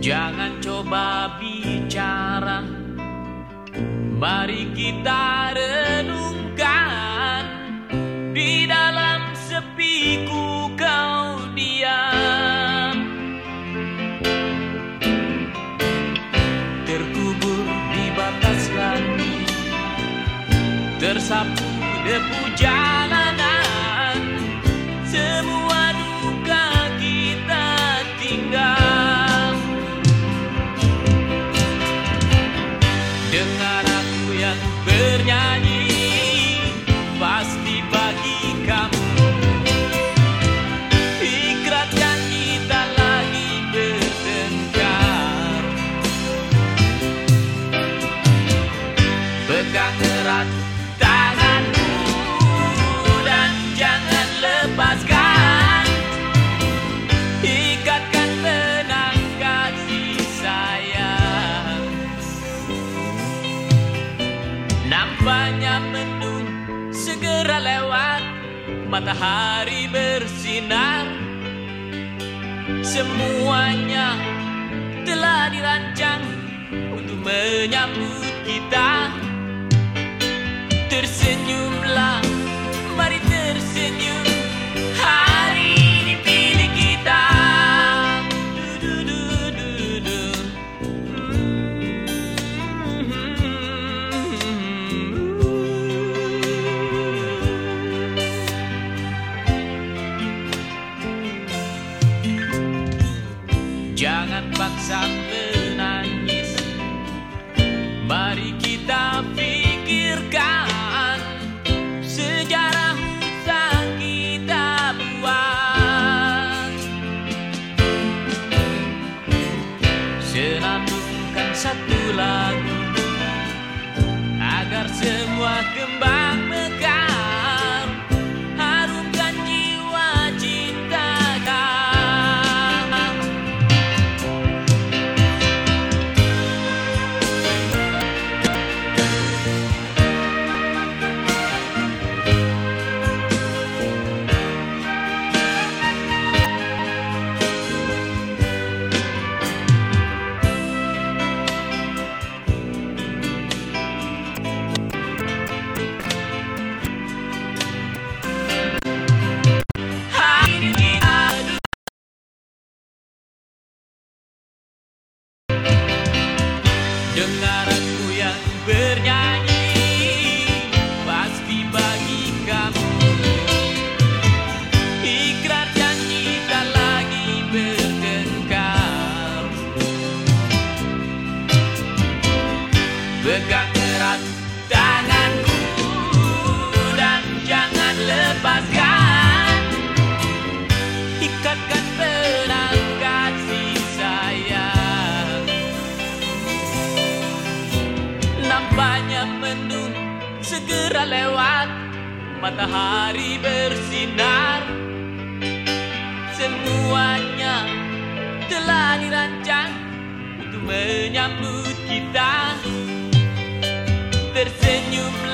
Jangan coba bicara. Mari kita renungkan. Di dalam sepiku kau diam. Terkubur di batas langit. Tersapu debu jalanan Dengar aku yang bernyanyi Pasti bagi kamu. Ikrar tak lagi bertengkar. Pegang erat mendung segera lewat Matahari bersinar. Semuanya telah dirancang Untuk menyambut kita. Tersenyumlah, Paksa menangis. Mari kita pikirkan Sejarah yang kita buat. Senandungkan satu Dengar aku yang bernyanyi Pasti bagi kamu. Ikrar janji tak lagi bertengkar. Erat segera lewat Matahari bersinar. Semuanya telah dirancang Untuk menyambut kita. Tersenyumlah